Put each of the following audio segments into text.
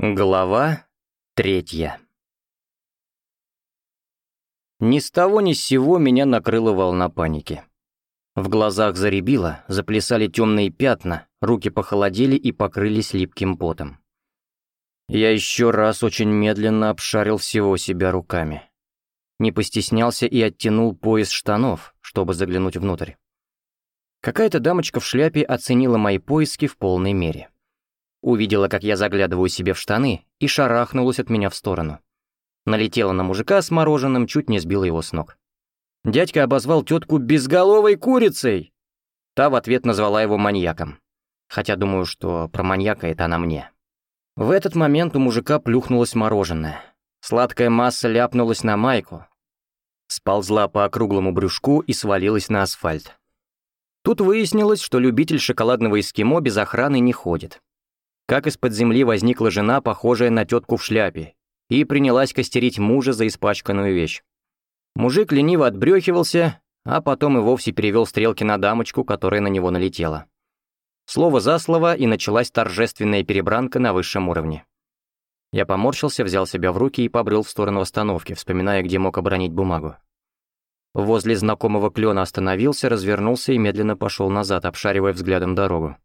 Глава третья Ни с того ни с сего меня накрыла волна паники. В глазах заребило, заплясали темные пятна, руки похолодели и покрылись липким потом. Я еще раз очень медленно обшарил всего себя руками. Не постеснялся и оттянул пояс штанов, чтобы заглянуть внутрь. Какая-то дамочка в шляпе оценила мои поиски в полной мере. Увидела, как я заглядываю себе в штаны, и шарахнулась от меня в сторону. Налетела на мужика с мороженым, чуть не сбила его с ног. Дядька обозвал тетку безголовой курицей. Та в ответ назвала его маньяком. Хотя думаю, что про маньяка это она мне. В этот момент у мужика плюхнулось мороженое. Сладкая масса ляпнулась на майку. Сползла по округлому брюшку и свалилась на асфальт. Тут выяснилось, что любитель шоколадного эскимо без охраны не ходит как из-под земли возникла жена, похожая на тетку в шляпе, и принялась костерить мужа за испачканную вещь. Мужик лениво отбрехивался, а потом и вовсе перевел стрелки на дамочку, которая на него налетела. Слово за слово, и началась торжественная перебранка на высшем уровне. Я поморщился, взял себя в руки и побрел в сторону остановки, вспоминая, где мог обронить бумагу. Возле знакомого клена остановился, развернулся и медленно пошел назад, обшаривая взглядом дорогу.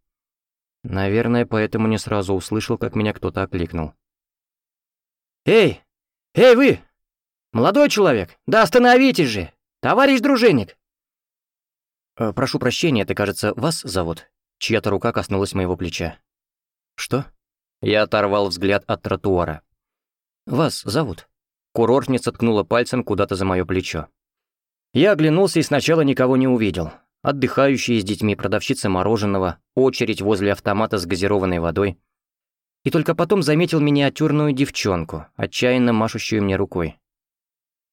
Наверное, поэтому не сразу услышал, как меня кто-то окликнул. «Эй! Эй, вы! Молодой человек! Да остановитесь же! Товарищ дружинник!» э, «Прошу прощения, это, кажется, вас зовут?» Чья-то рука коснулась моего плеча. «Что?» Я оторвал взгляд от тротуара. «Вас зовут?» Курортница ткнула пальцем куда-то за мое плечо. Я оглянулся и сначала никого не увидел отдыхающие с детьми продавщица мороженого, очередь возле автомата с газированной водой. И только потом заметил миниатюрную девчонку, отчаянно машущую мне рукой.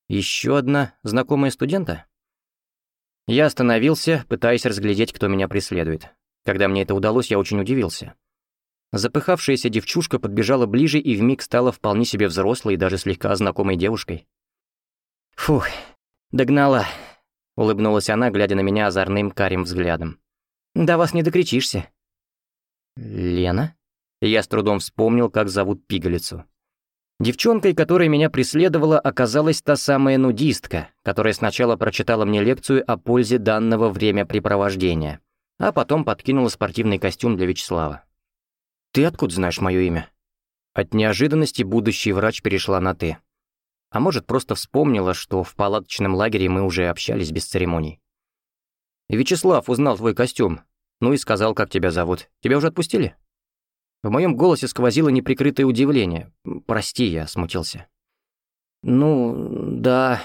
Еще одна знакомая студента? Я остановился, пытаясь разглядеть, кто меня преследует. Когда мне это удалось, я очень удивился. Запыхавшаяся девчушка подбежала ближе и вмиг стала вполне себе взрослой и даже слегка знакомой девушкой. Фух, догнала. Улыбнулась она, глядя на меня озорным карим взглядом. «Да вас не докричишься». «Лена?» Я с трудом вспомнил, как зовут пигалицу. Девчонкой, которая меня преследовала, оказалась та самая нудистка, которая сначала прочитала мне лекцию о пользе данного времяпрепровождения, а потом подкинула спортивный костюм для Вячеслава. «Ты откуда знаешь мое имя?» От неожиданности будущий врач перешла на «ты». А может, просто вспомнила, что в палаточном лагере мы уже общались без церемоний. «Вячеслав узнал твой костюм. Ну и сказал, как тебя зовут. Тебя уже отпустили?» В моем голосе сквозило неприкрытое удивление. «Прости, я смутился». «Ну, да...»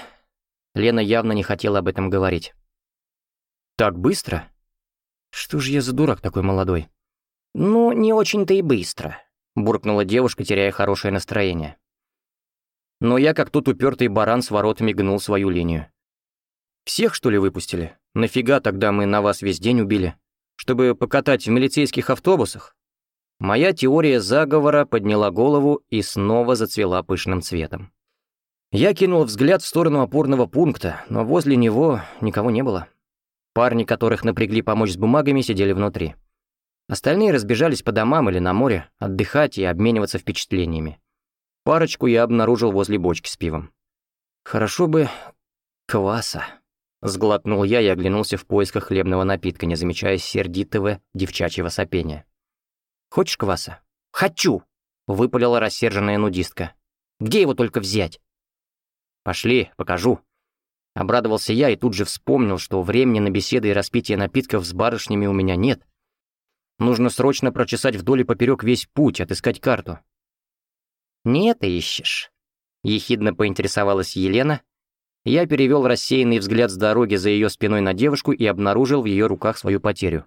Лена явно не хотела об этом говорить. «Так быстро? Что же я за дурак такой молодой?» «Ну, не очень-то и быстро», — буркнула девушка, теряя хорошее настроение. Но я, как тот упертый баран, с воротами гнул свою линию. «Всех, что ли, выпустили? Нафига тогда мы на вас весь день убили? Чтобы покатать в милицейских автобусах?» Моя теория заговора подняла голову и снова зацвела пышным цветом. Я кинул взгляд в сторону опорного пункта, но возле него никого не было. Парни, которых напрягли помочь с бумагами, сидели внутри. Остальные разбежались по домам или на море, отдыхать и обмениваться впечатлениями. Парочку я обнаружил возле бочки с пивом. «Хорошо бы кваса», — сглотнул я и оглянулся в поисках хлебного напитка, не замечая сердитого девчачьего сопения. «Хочешь кваса?» «Хочу!» — выпалила рассерженная нудистка. «Где его только взять?» «Пошли, покажу». Обрадовался я и тут же вспомнил, что времени на беседы и распитие напитков с барышнями у меня нет. Нужно срочно прочесать вдоль и поперек весь путь, отыскать карту. «Не это ищешь?» — ехидно поинтересовалась Елена. Я перевел рассеянный взгляд с дороги за ее спиной на девушку и обнаружил в ее руках свою потерю.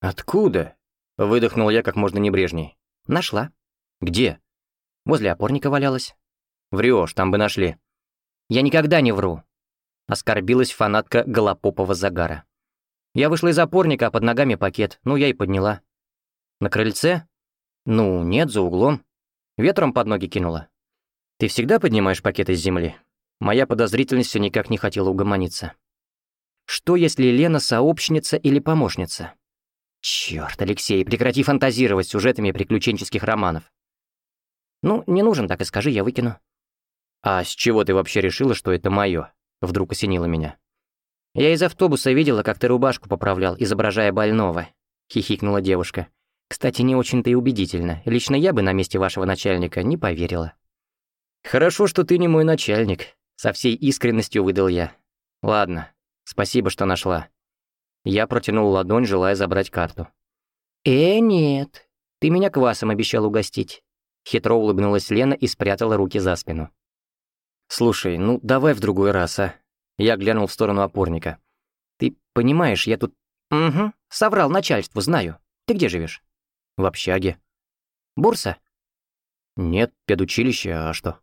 «Откуда?» — выдохнул я как можно небрежней. «Нашла». «Где?» «Возле опорника валялась». «Врешь, там бы нашли». «Я никогда не вру», — оскорбилась фанатка голопопого загара. Я вышла из опорника, а под ногами пакет, ну я и подняла. На крыльце? Ну, нет, за углом. Ветром под ноги кинула. Ты всегда поднимаешь пакеты с земли? Моя подозрительность все никак не хотела угомониться. Что, если Лена сообщница или помощница? Черт, Алексей, прекрати фантазировать сюжетами приключенческих романов. «Ну, не нужен, так и скажи, я выкину». «А с чего ты вообще решила, что это мое?» Вдруг осенило меня. «Я из автобуса видела, как ты рубашку поправлял, изображая больного», — хихикнула девушка. «Кстати, не очень-то и убедительно. Лично я бы на месте вашего начальника не поверила». «Хорошо, что ты не мой начальник», — со всей искренностью выдал я. «Ладно, спасибо, что нашла». Я протянул ладонь, желая забрать карту. «Э, нет, ты меня квасом обещал угостить». Хитро улыбнулась Лена и спрятала руки за спину. «Слушай, ну давай в другой раз, а?» Я глянул в сторону опорника. «Ты понимаешь, я тут...» «Угу, соврал начальству, знаю. Ты где живешь?» «В общаге». «Бурса?» «Нет, педучилище, а что?»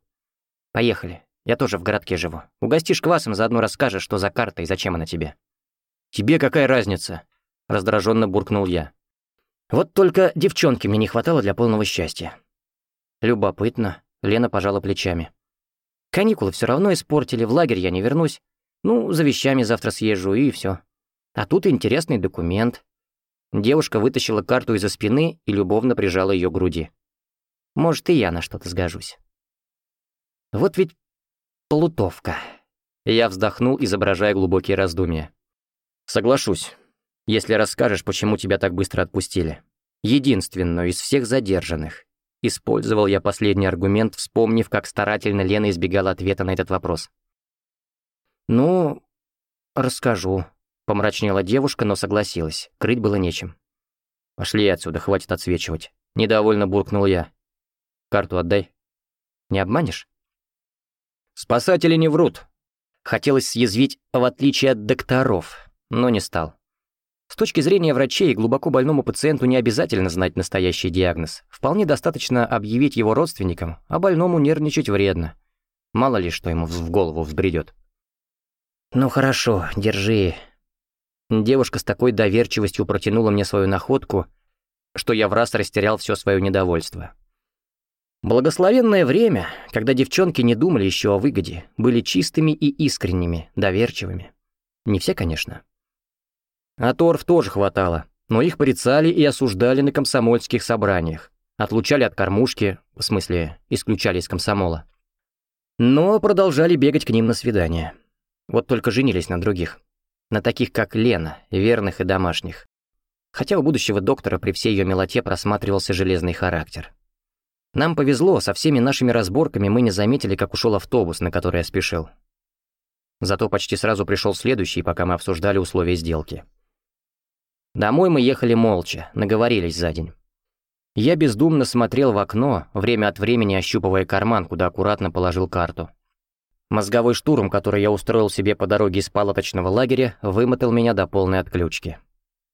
«Поехали. Я тоже в городке живу. Угостишь квасом, заодно расскажешь, что за карта и зачем она тебе». «Тебе какая разница?» — раздраженно буркнул я. «Вот только девчонки мне не хватало для полного счастья». «Любопытно», — Лена пожала плечами. «Каникулы все равно испортили, в лагерь я не вернусь. Ну, за вещами завтра съезжу, и все. А тут интересный документ». Девушка вытащила карту из-за спины и любовно прижала ее к груди. «Может, и я на что-то сгожусь». «Вот ведь плутовка». Я вздохнул, изображая глубокие раздумья. «Соглашусь, если расскажешь, почему тебя так быстро отпустили. Единственную из всех задержанных. Использовал я последний аргумент, вспомнив, как старательно Лена избегала ответа на этот вопрос. «Ну, расскажу», — помрачнела девушка, но согласилась. Крыть было нечем. «Пошли отсюда, хватит отсвечивать». Недовольно буркнул я. «Карту отдай». «Не обманешь?» «Спасатели не врут». Хотелось съязвить, в отличие от докторов, но не стал. С точки зрения врачей, глубоко больному пациенту не обязательно знать настоящий диагноз. Вполне достаточно объявить его родственникам, а больному нервничать вредно. Мало ли, что ему в голову взбредет. «Ну хорошо, держи». Девушка с такой доверчивостью протянула мне свою находку, что я в раз растерял все свое недовольство. Благословенное время, когда девчонки не думали еще о выгоде, были чистыми и искренними, доверчивыми. Не все, конечно. А торф тоже хватало, но их порицали и осуждали на комсомольских собраниях, отлучали от кормушки, в смысле, исключали из комсомола. Но продолжали бегать к ним на свидания. Вот только женились на других. На таких, как Лена, верных и домашних. Хотя у будущего доктора при всей ее милоте просматривался железный характер. Нам повезло, со всеми нашими разборками мы не заметили, как ушел автобус, на который я спешил. Зато почти сразу пришел следующий, пока мы обсуждали условия сделки. Домой мы ехали молча, наговорились за день. Я бездумно смотрел в окно, время от времени ощупывая карман, куда аккуратно положил карту. Мозговой штурм, который я устроил себе по дороге из палаточного лагеря, вымотал меня до полной отключки.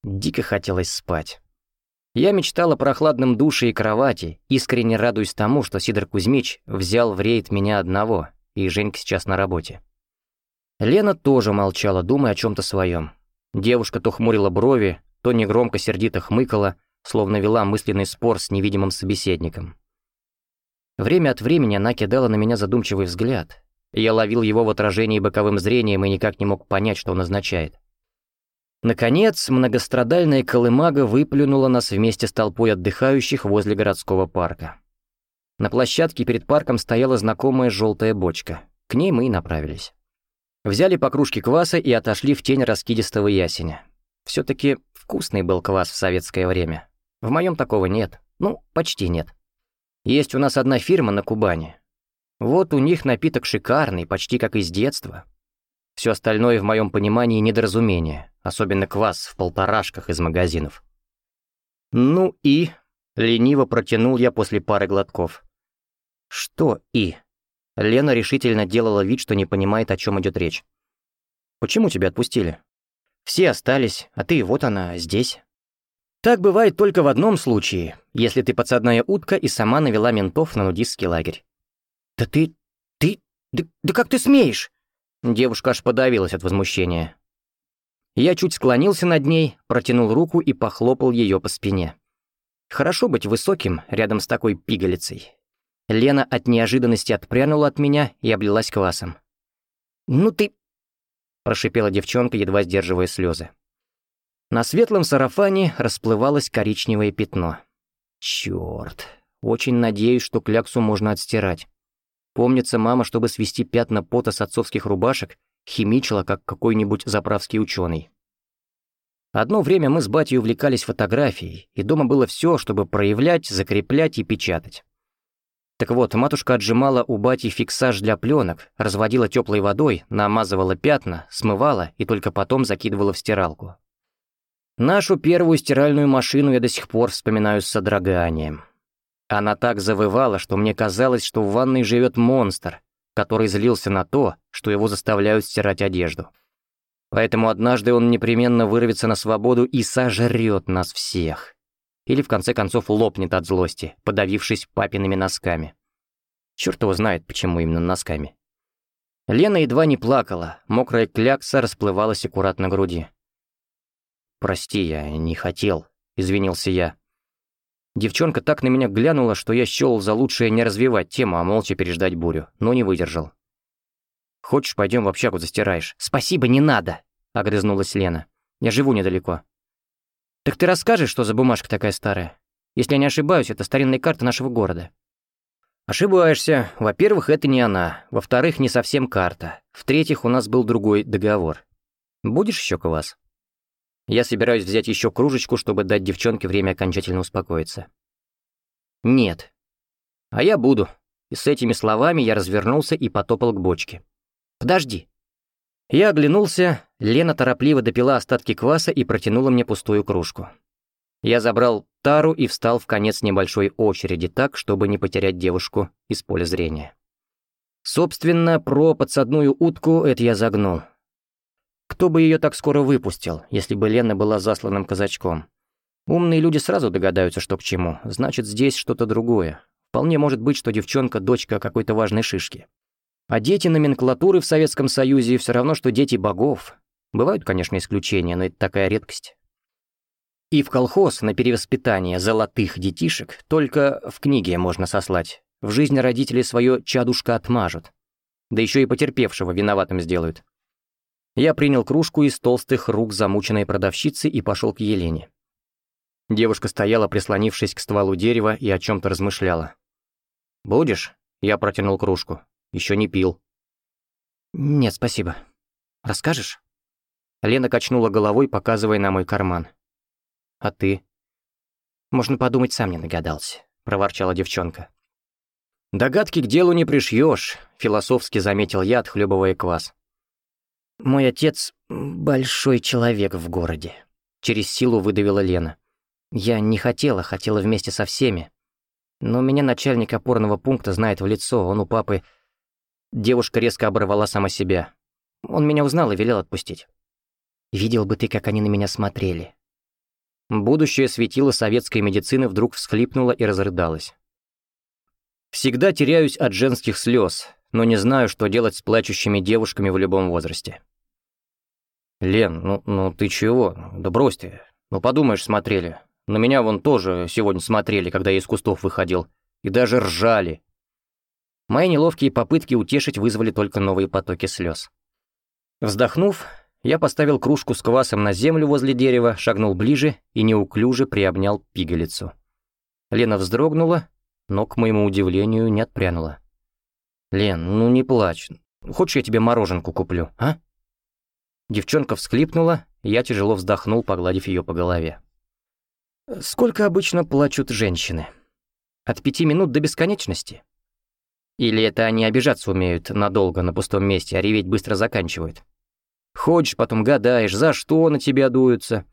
Дико хотелось спать. Я мечтал о прохладном душе и кровати, искренне радуясь тому, что Сидор Кузьмич взял в рейд меня одного, и Женька сейчас на работе. Лена тоже молчала, думая о чем-то своем. Девушка то хмурила брови, то негромко сердито хмыкала, словно вела мысленный спор с невидимым собеседником. Время от времени она кидала на меня задумчивый взгляд, я ловил его в отражении боковым зрением и никак не мог понять, что он означает. Наконец, многострадальная колымага выплюнула нас вместе с толпой отдыхающих возле городского парка. На площадке перед парком стояла знакомая желтая бочка. К ней мы и направились. Взяли по кружке кваса и отошли в тень раскидистого ясеня. все таки вкусный был квас в советское время. В моем такого нет. Ну, почти нет. Есть у нас одна фирма на Кубани. Вот у них напиток шикарный, почти как из детства. Все остальное в моем понимании недоразумение, особенно квас в полторашках из магазинов. Ну и... Лениво протянул я после пары глотков. Что и? Лена решительно делала вид, что не понимает, о чем идет речь. Почему тебя отпустили? Все остались, а ты вот она, здесь. Так бывает только в одном случае, если ты подсадная утка и сама навела ментов на нудистский лагерь. «Да ты... ты... Да, да как ты смеешь?» Девушка аж подавилась от возмущения. Я чуть склонился над ней, протянул руку и похлопал ее по спине. Хорошо быть высоким рядом с такой пигалицей. Лена от неожиданности отпрянула от меня и облилась квасом. «Ну ты...» — прошипела девчонка, едва сдерживая слезы. На светлом сарафане расплывалось коричневое пятно. Черт, Очень надеюсь, что кляксу можно отстирать. Помнится, мама, чтобы свести пятна пота с отцовских рубашек, химичила, как какой-нибудь заправский ученый. Одно время мы с батей увлекались фотографией, и дома было все, чтобы проявлять, закреплять и печатать. Так вот, матушка отжимала у бати фиксаж для пленок, разводила теплой водой, намазывала пятна, смывала и только потом закидывала в стиралку. Нашу первую стиральную машину я до сих пор вспоминаю с содроганием. Она так завывала, что мне казалось, что в ванной живет монстр, который злился на то, что его заставляют стирать одежду. Поэтому однажды он непременно вырвется на свободу и сожрет нас всех или в конце концов лопнет от злости, подавившись папиными носками. Черт его знает, почему именно носками. Лена едва не плакала, мокрая клякса расплывалась аккуратно груди. «Прости, я не хотел», — извинился я. Девчонка так на меня глянула, что я счёл за лучшее не развивать тему, а молча переждать бурю, но не выдержал. «Хочешь, пойдем в общагу застираешь?» «Спасибо, не надо!» — огрызнулась Лена. «Я живу недалеко». «Так ты расскажешь, что за бумажка такая старая? Если я не ошибаюсь, это старинная карта нашего города». «Ошибаешься. Во-первых, это не она. Во-вторых, не совсем карта. В-третьих, у нас был другой договор. Будешь еще квас?» Я собираюсь взять еще кружечку, чтобы дать девчонке время окончательно успокоиться. «Нет». «А я буду». И с этими словами я развернулся и потопал к бочке. «Подожди». Я оглянулся, Лена торопливо допила остатки кваса и протянула мне пустую кружку. Я забрал тару и встал в конец небольшой очереди так, чтобы не потерять девушку из поля зрения. Собственно, про подсадную утку это я загнул. Кто бы ее так скоро выпустил, если бы Лена была засланным казачком? Умные люди сразу догадаются, что к чему. Значит, здесь что-то другое. Вполне может быть, что девчонка — дочка какой-то важной шишки. А дети номенклатуры в Советском Союзе все равно, что дети богов. Бывают, конечно, исключения, но это такая редкость. И в колхоз на перевоспитание золотых детишек только в книге можно сослать. В жизни родители свое чадушка отмажут. Да еще и потерпевшего виноватым сделают. Я принял кружку из толстых рук замученной продавщицы и пошел к Елене. Девушка стояла, прислонившись к стволу дерева, и о чем то размышляла. «Будешь?» — я протянул кружку. Еще не пил». «Нет, спасибо. Расскажешь?» Лена качнула головой, показывая на мой карман. «А ты?» «Можно подумать, сам не догадался», — проворчала девчонка. «Догадки к делу не пришьешь», — философски заметил я, отхлебывая квас. «Мой отец — большой человек в городе», — через силу выдавила Лена. «Я не хотела, хотела вместе со всеми. Но меня начальник опорного пункта знает в лицо, он у папы Девушка резко оборвала сама себя. Он меня узнал и велел отпустить. Видел бы ты, как они на меня смотрели. Будущее светило советской медицины вдруг всхлипнуло и разрыдалось. Всегда теряюсь от женских слез, но не знаю, что делать с плачущими девушками в любом возрасте. «Лен, ну, ну ты чего? Да брось ты. Ну подумаешь, смотрели. На меня вон тоже сегодня смотрели, когда я из кустов выходил. И даже ржали. Мои неловкие попытки утешить вызвали только новые потоки слез. Вздохнув, я поставил кружку с квасом на землю возле дерева, шагнул ближе и неуклюже приобнял пигалицу. Лена вздрогнула, но, к моему удивлению, не отпрянула. «Лен, ну не плачь. Хочешь, я тебе мороженку куплю, а?» Девчонка всхлипнула, я тяжело вздохнул, погладив ее по голове. «Сколько обычно плачут женщины? От пяти минут до бесконечности?» Или это они обижаться умеют надолго на пустом месте, а реветь быстро заканчивают? Ходишь, потом гадаешь, за что на тебя дуются.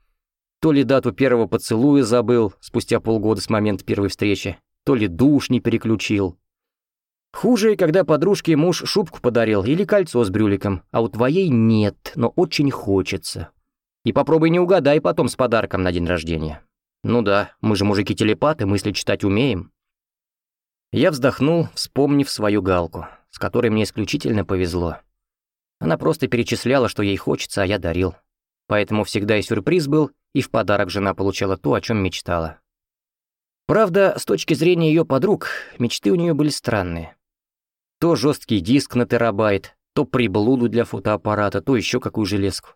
То ли дату первого поцелуя забыл, спустя полгода с момента первой встречи, то ли душ не переключил. Хуже, когда подружке муж шубку подарил или кольцо с брюликом, а у твоей нет, но очень хочется. И попробуй не угадай потом с подарком на день рождения. Ну да, мы же мужики-телепаты, мысли читать умеем. Я вздохнул, вспомнив свою галку, с которой мне исключительно повезло. Она просто перечисляла, что ей хочется, а я дарил. Поэтому всегда и сюрприз был, и в подарок жена получала то, о чем мечтала. Правда, с точки зрения ее подруг, мечты у нее были странные. То жесткий диск на терабайт, то приблуду для фотоаппарата, то еще какую железку.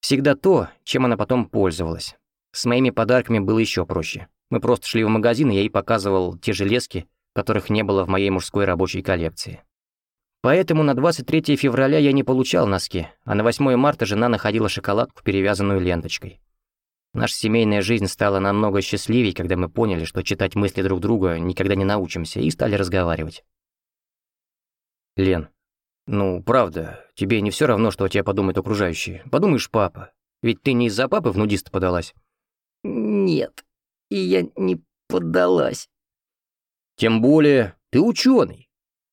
Всегда то, чем она потом пользовалась. С моими подарками было еще проще. Мы просто шли в магазин, и я ей показывал те железки, которых не было в моей мужской рабочей коллекции. Поэтому на 23 февраля я не получал носки, а на 8 марта жена находила шоколадку, перевязанную ленточкой. Наша семейная жизнь стала намного счастливее, когда мы поняли, что читать мысли друг друга никогда не научимся, и стали разговаривать. «Лен, ну, правда, тебе не все равно, что о тебе подумают окружающие. Подумаешь, папа. Ведь ты не из-за папы в нудиста подалась?» «Нет, и я не поддалась». «Тем более, ты ученый.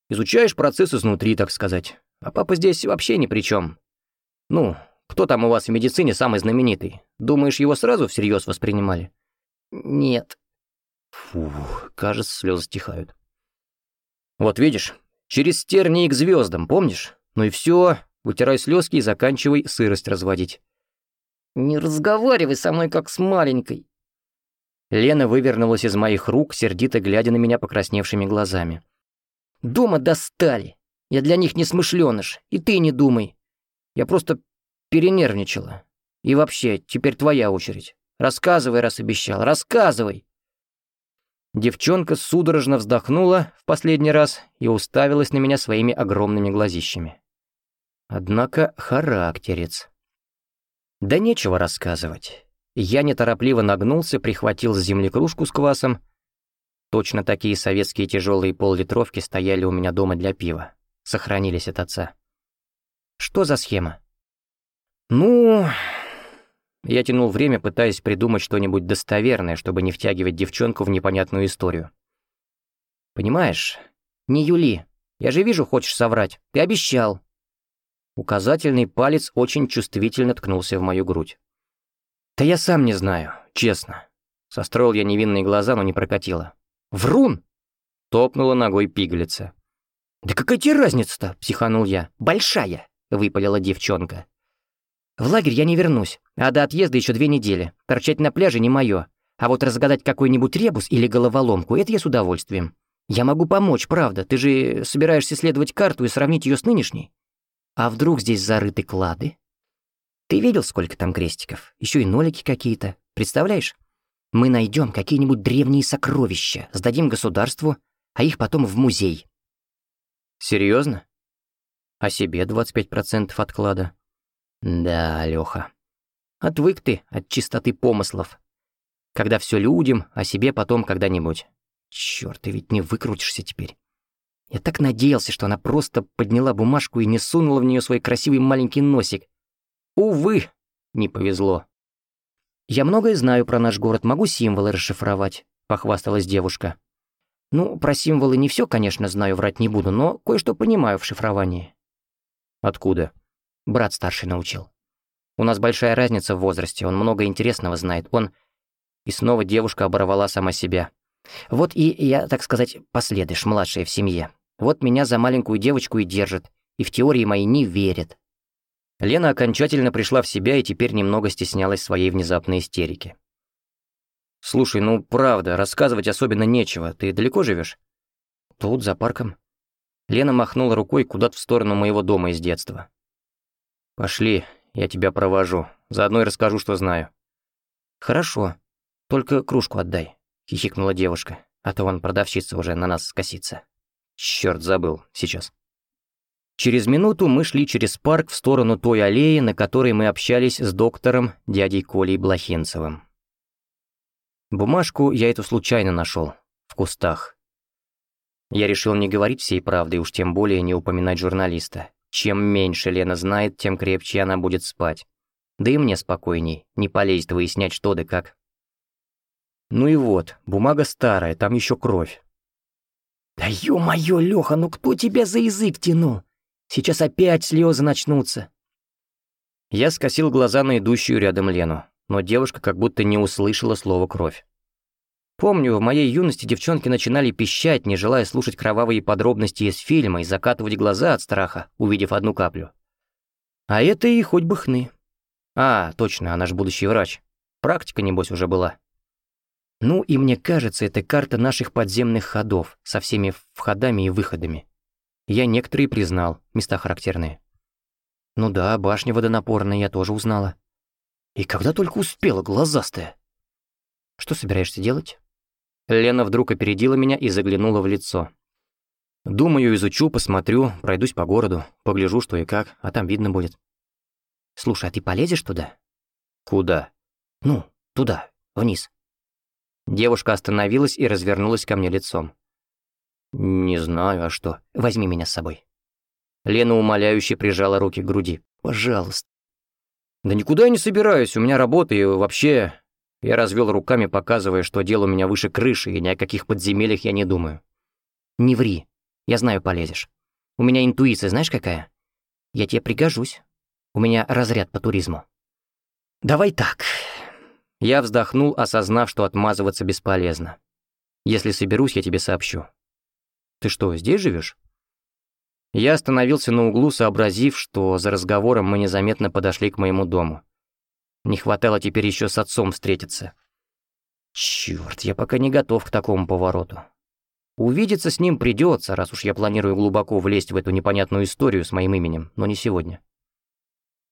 Изучаешь процесс изнутри, так сказать. А папа здесь вообще ни при чем. Ну, кто там у вас в медицине самый знаменитый? Думаешь, его сразу всерьез воспринимали? Нет. Фу, кажется, слезы стихают. Вот видишь, через тернии к звездам, помнишь? Ну и все, вытирай слезки и заканчивай сырость разводить. Не разговаривай со мной, как с маленькой. Лена вывернулась из моих рук, сердито глядя на меня покрасневшими глазами. «Дома достали. Я для них не смышленыш, и ты не думай. Я просто Перенервничала. И вообще, теперь твоя очередь. Рассказывай, раз обещал, рассказывай!» Девчонка судорожно вздохнула в последний раз и уставилась на меня своими огромными глазищами. Однако характерец. Да нечего рассказывать. Я неторопливо нагнулся, прихватил с земли кружку с квасом. Точно такие советские тяжелые поллитровки стояли у меня дома для пива. Сохранились от отца. Что за схема? «Ну...» Я тянул время, пытаясь придумать что-нибудь достоверное, чтобы не втягивать девчонку в непонятную историю. «Понимаешь, не Юли. Я же вижу, хочешь соврать. Ты обещал». Указательный палец очень чувствительно ткнулся в мою грудь. «Да я сам не знаю, честно». Состроил я невинные глаза, но не прокатило. «Врун!» — топнула ногой пиглица. «Да какая тебе разница-то?» — психанул я. «Большая!» — выпалила девчонка. В лагерь я не вернусь, а до отъезда еще две недели. Торчать на пляже не мое. А вот разгадать какой-нибудь ребус или головоломку — это я с удовольствием. Я могу помочь, правда. Ты же собираешься исследовать карту и сравнить ее с нынешней? А вдруг здесь зарыты клады? Ты видел, сколько там крестиков? Еще и нолики какие-то. Представляешь? Мы найдем какие-нибудь древние сокровища, сдадим государству, а их потом в музей. Серьезно? А себе 25% отклада? Да, Леха. Отвык ты от чистоты помыслов. Когда все людям, а себе потом когда-нибудь. Черт, ты ведь не выкрутишься теперь. Я так надеялся, что она просто подняла бумажку и не сунула в нее свой красивый маленький носик. Увы, не повезло. «Я многое знаю про наш город, могу символы расшифровать», — похвасталась девушка. «Ну, про символы не все, конечно, знаю, врать не буду, но кое-что понимаю в шифровании». «Откуда?» Брат старший научил. У нас большая разница в возрасте, он много интересного знает. Он... И снова девушка оборвала сама себя. Вот и я, так сказать, последыш, младшая в семье. Вот меня за маленькую девочку и держит, и в теории мои не верят. Лена окончательно пришла в себя и теперь немного стеснялась своей внезапной истерики. «Слушай, ну правда, рассказывать особенно нечего. Ты далеко живешь? «Тут, за парком». Лена махнула рукой куда-то в сторону моего дома из детства. «Пошли, я тебя провожу. Заодно и расскажу, что знаю». «Хорошо. Только кружку отдай», — хихикнула девушка. «А то вон продавщица уже на нас скосится». «Чёрт, забыл. Сейчас». Через минуту мы шли через парк в сторону той аллеи, на которой мы общались с доктором дядей Колей Блохинцевым. Бумажку я эту случайно нашел в кустах. Я решил не говорить всей правды, уж тем более не упоминать журналиста. Чем меньше Лена знает, тем крепче она будет спать. Да и мне спокойней, не полезет выяснять что да как. Ну и вот, бумага старая, там еще кровь. «Да ё-моё, Лёха, ну кто тебя за язык тянул? Сейчас опять слезы начнутся». Я скосил глаза на идущую рядом Лену, но девушка как будто не услышала слово «кровь». Помню, в моей юности девчонки начинали пищать, не желая слушать кровавые подробности из фильма и закатывать глаза от страха, увидев одну каплю. А это и хоть бы хны. А, точно, она ж будущий врач. Практика, небось, уже была. Ну и мне кажется, это карта наших подземных ходов со всеми входами и выходами. Я некоторые признал, места характерные. Ну да, башня водонапорная я тоже узнала. И когда только успела, глазастая. Что собираешься делать? Лена вдруг опередила меня и заглянула в лицо. Думаю, изучу, посмотрю, пройдусь по городу, погляжу, что и как, а там видно будет. Слушай, а ты полезешь туда? Куда? Ну, туда, вниз. Девушка остановилась и развернулась ко мне лицом. «Не знаю, а что? Возьми меня с собой». Лена умоляюще прижала руки к груди. «Пожалуйста». «Да никуда я не собираюсь, у меня работа и вообще...» Я развел руками, показывая, что дело у меня выше крыши, и ни о каких подземельях я не думаю. «Не ври. Я знаю, полезешь. У меня интуиция, знаешь какая? Я тебе пригожусь. У меня разряд по туризму». «Давай так». Я вздохнул, осознав, что отмазываться бесполезно. «Если соберусь, я тебе сообщу». «Ты что, здесь живешь? Я остановился на углу, сообразив, что за разговором мы незаметно подошли к моему дому. Не хватало теперь еще с отцом встретиться. Черт, я пока не готов к такому повороту. Увидеться с ним придется, раз уж я планирую глубоко влезть в эту непонятную историю с моим именем, но не сегодня.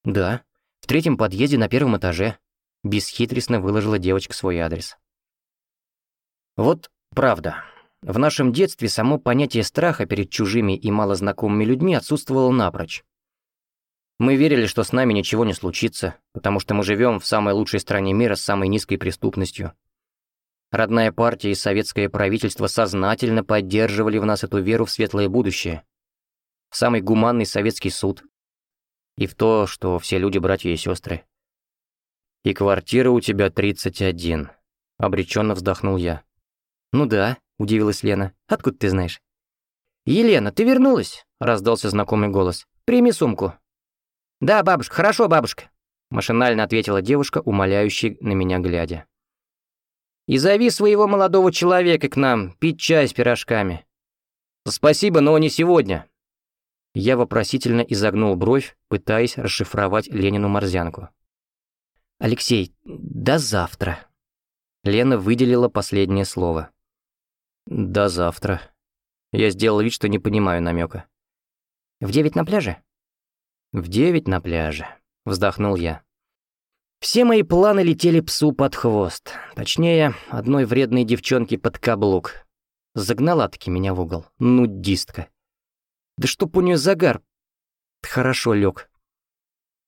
Да, в третьем подъезде на первом этаже. Бесхитростно выложила девочка свой адрес. Вот правда, в нашем детстве само понятие страха перед чужими и малознакомыми людьми отсутствовало напрочь. Мы верили, что с нами ничего не случится, потому что мы живем в самой лучшей стране мира с самой низкой преступностью. Родная партия и советское правительство сознательно поддерживали в нас эту веру в светлое будущее, в самый гуманный советский суд и в то, что все люди братья и сестры. «И квартира у тебя 31», — обреченно вздохнул я. «Ну да», — удивилась Лена. «Откуда ты знаешь?» «Елена, ты вернулась?» — раздался знакомый голос. «Прими сумку». «Да, бабушка, хорошо, бабушка», — машинально ответила девушка, умоляющая на меня глядя. «И зови своего молодого человека к нам, пить чай с пирожками». «Спасибо, но не сегодня». Я вопросительно изогнул бровь, пытаясь расшифровать Ленину морзянку. «Алексей, до завтра». Лена выделила последнее слово. «До завтра». Я сделал вид, что не понимаю намека. «В девять на пляже?» «В девять на пляже», — вздохнул я. Все мои планы летели псу под хвост. Точнее, одной вредной девчонке под каблук. Загнала-таки меня в угол. Нудистка. Да чтоб у нее загар. Хорошо лег.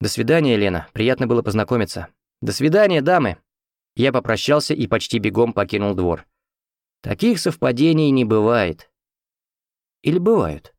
До свидания, Лена. Приятно было познакомиться. До свидания, дамы. Я попрощался и почти бегом покинул двор. Таких совпадений не бывает. Или бывают?